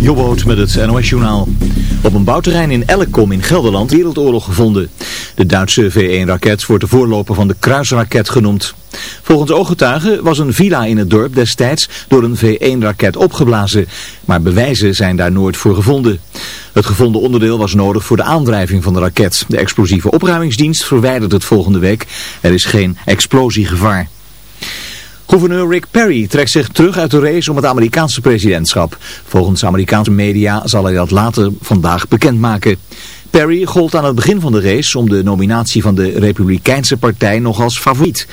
Jobboot met het NOS Journaal. Op een bouwterrein in Elkom in Gelderland wereldoorlog gevonden. De Duitse V1-raket wordt de voorloper van de kruisraket genoemd. Volgens ooggetuigen was een villa in het dorp destijds door een V1-raket opgeblazen. Maar bewijzen zijn daar nooit voor gevonden. Het gevonden onderdeel was nodig voor de aandrijving van de raket. De explosieve opruimingsdienst verwijdert het volgende week. Er is geen explosiegevaar. Gouverneur Rick Perry trekt zich terug uit de race om het Amerikaanse presidentschap. Volgens Amerikaanse media zal hij dat later vandaag bekendmaken. Perry gold aan het begin van de race om de nominatie van de Republikeinse partij nog als favoriet.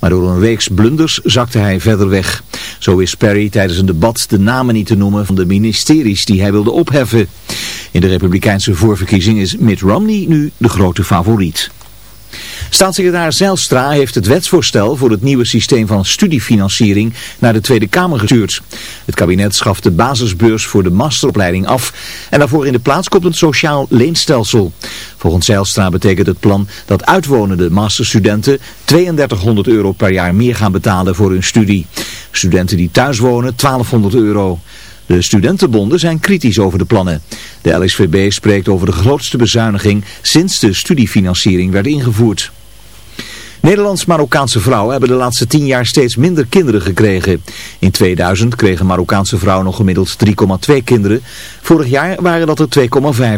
Maar door een reeks blunders zakte hij verder weg. Zo is Perry tijdens een debat de namen niet te noemen van de ministeries die hij wilde opheffen. In de Republikeinse voorverkiezing is Mitt Romney nu de grote favoriet. Staatssecretaris Zijlstra heeft het wetsvoorstel voor het nieuwe systeem van studiefinanciering naar de Tweede Kamer gestuurd. Het kabinet schaft de basisbeurs voor de masteropleiding af en daarvoor in de plaats komt een sociaal leenstelsel. Volgens Zijlstra betekent het plan dat uitwonende masterstudenten 3200 euro per jaar meer gaan betalen voor hun studie. Studenten die thuis wonen 1200 euro. De studentenbonden zijn kritisch over de plannen. De LSVB spreekt over de grootste bezuiniging sinds de studiefinanciering werd ingevoerd. Nederlands-Marokkaanse vrouwen hebben de laatste tien jaar steeds minder kinderen gekregen. In 2000 kregen Marokkaanse vrouwen nog gemiddeld 3,2 kinderen. Vorig jaar waren dat er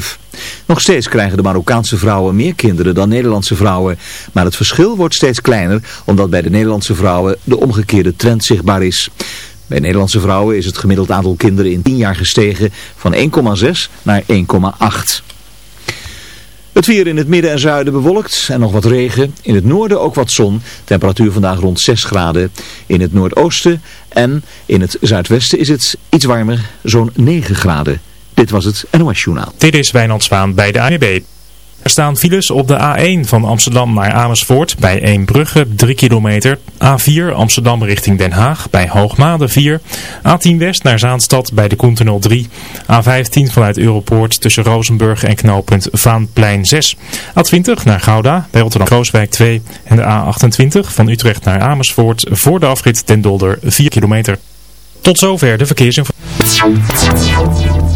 2,5. Nog steeds krijgen de Marokkaanse vrouwen meer kinderen dan Nederlandse vrouwen. Maar het verschil wordt steeds kleiner omdat bij de Nederlandse vrouwen de omgekeerde trend zichtbaar is. Bij Nederlandse vrouwen is het gemiddeld aantal kinderen in 10 jaar gestegen van 1,6 naar 1,8. Het weer in het midden en zuiden bewolkt en nog wat regen. In het noorden ook wat zon. Temperatuur vandaag rond 6 graden. In het noordoosten en in het zuidwesten is het iets warmer, zo'n 9 graden. Dit was het NOS Journaal. Dit is Wijnand bij de ANB. Er staan files op de A1 van Amsterdam naar Amersfoort bij Eembrugge 3 kilometer. A4 Amsterdam richting Den Haag bij Hoogmade 4. A10 West naar Zaanstad bij de Koentunnel 3. A15 vanuit Europoort tussen Rozenburg en knooppunt Vaanplein 6. A20 naar Gouda bij Rotterdam-Krooswijk 2. En de A28 van Utrecht naar Amersfoort voor de afrit Den Dolder 4 kilometer. Tot zover de verkeersinformatie.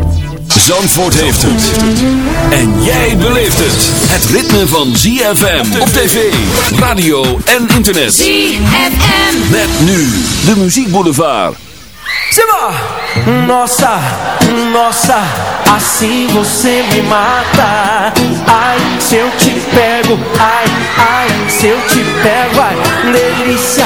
Zandvoort heeft het. En jij beleeft het. Het ritme van ZFM op tv, radio en internet. ZFM. Met nu de muziekboulevard. Simba! Nossa, nossa, assim você me mata. Ai, se eu te pego, ai, ai, se eu te pego, ai, delícia,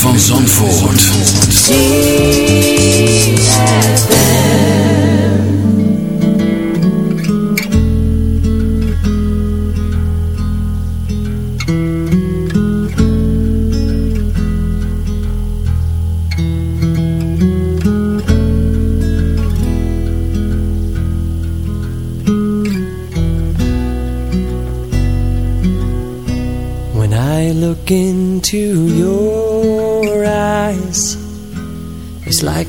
van Zandvoort.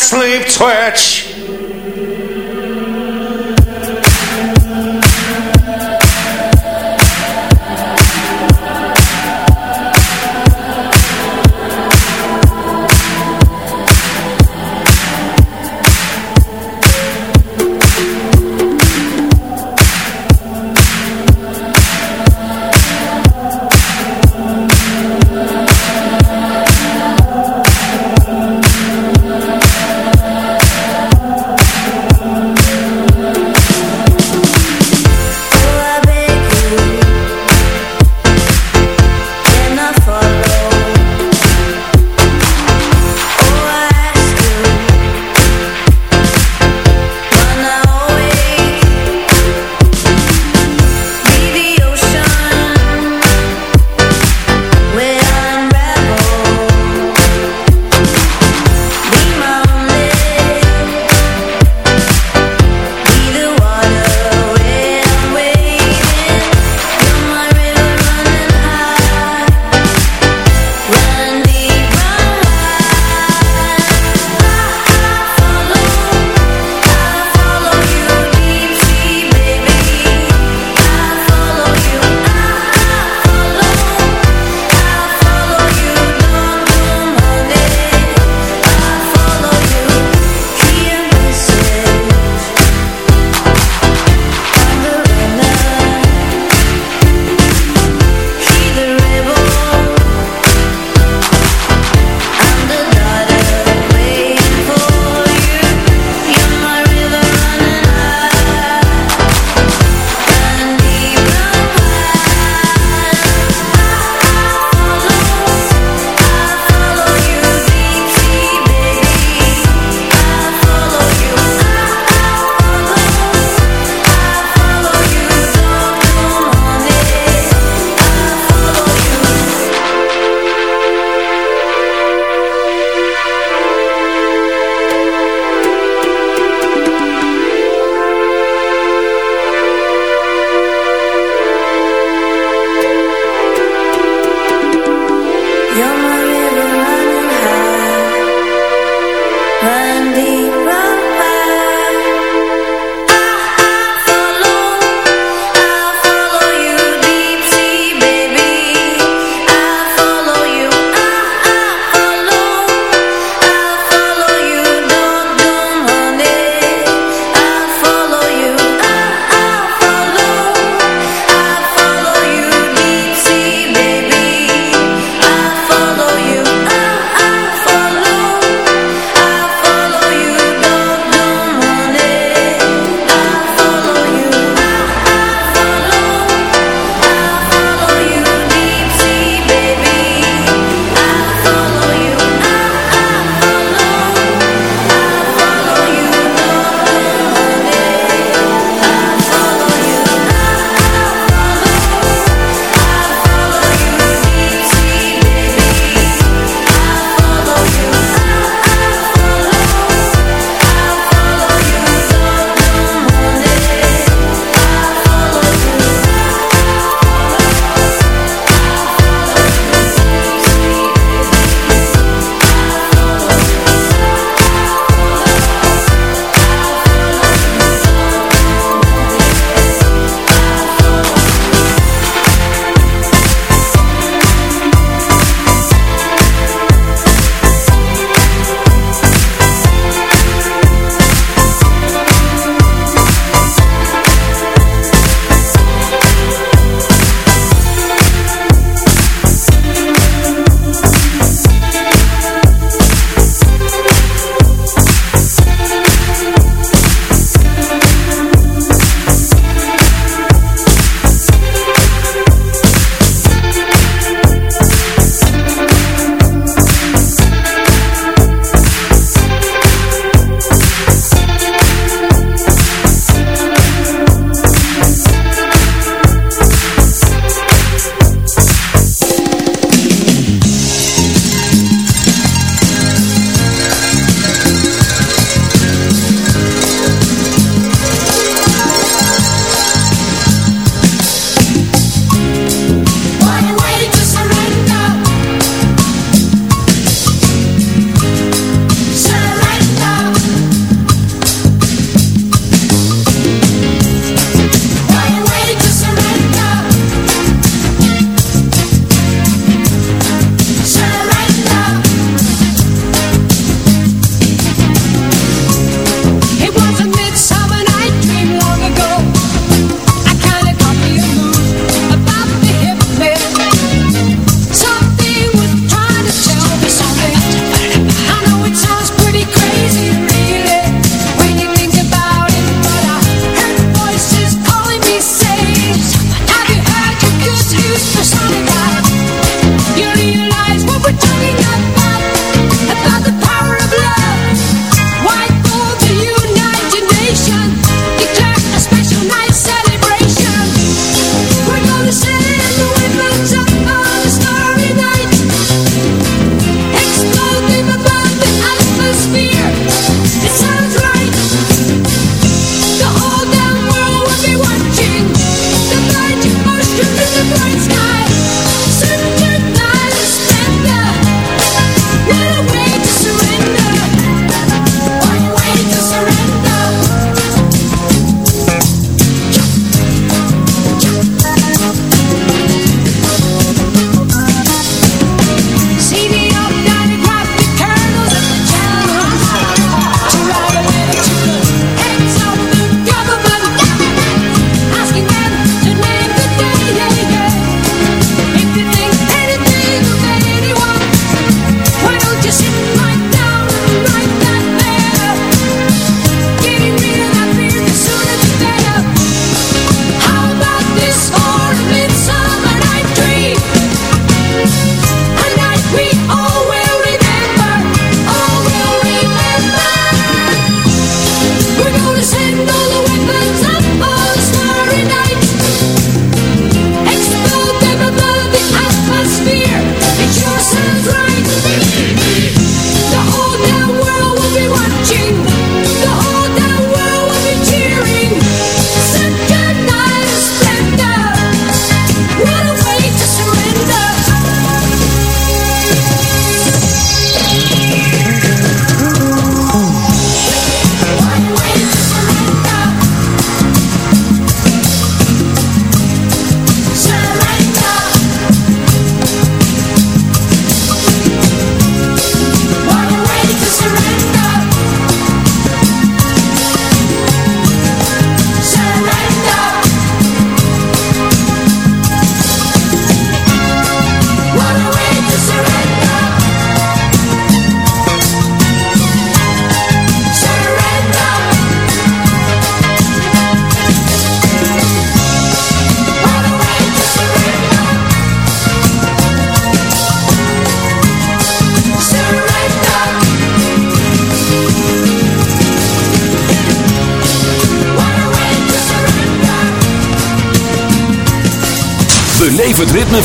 sleep twitch.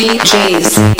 DJs.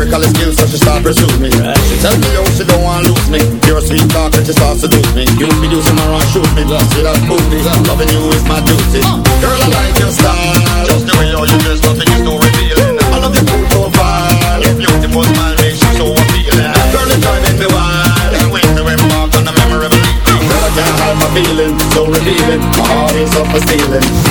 start pursue me. She tell me yo she don't want lose me. Pure sweet talk and she start seduce me. You be using my run shoot me. See that booty. Loving you is my duty. Girl I like your style. Just the way how you dress, nothing is so revealing. I love your cool profile. Your beautiful smile makes you so appealing. Girl it's driving me wild. Can't wait to embark on a memorable evening. Girl I can't hide my feeling. So revealing. My heart is up for stealing.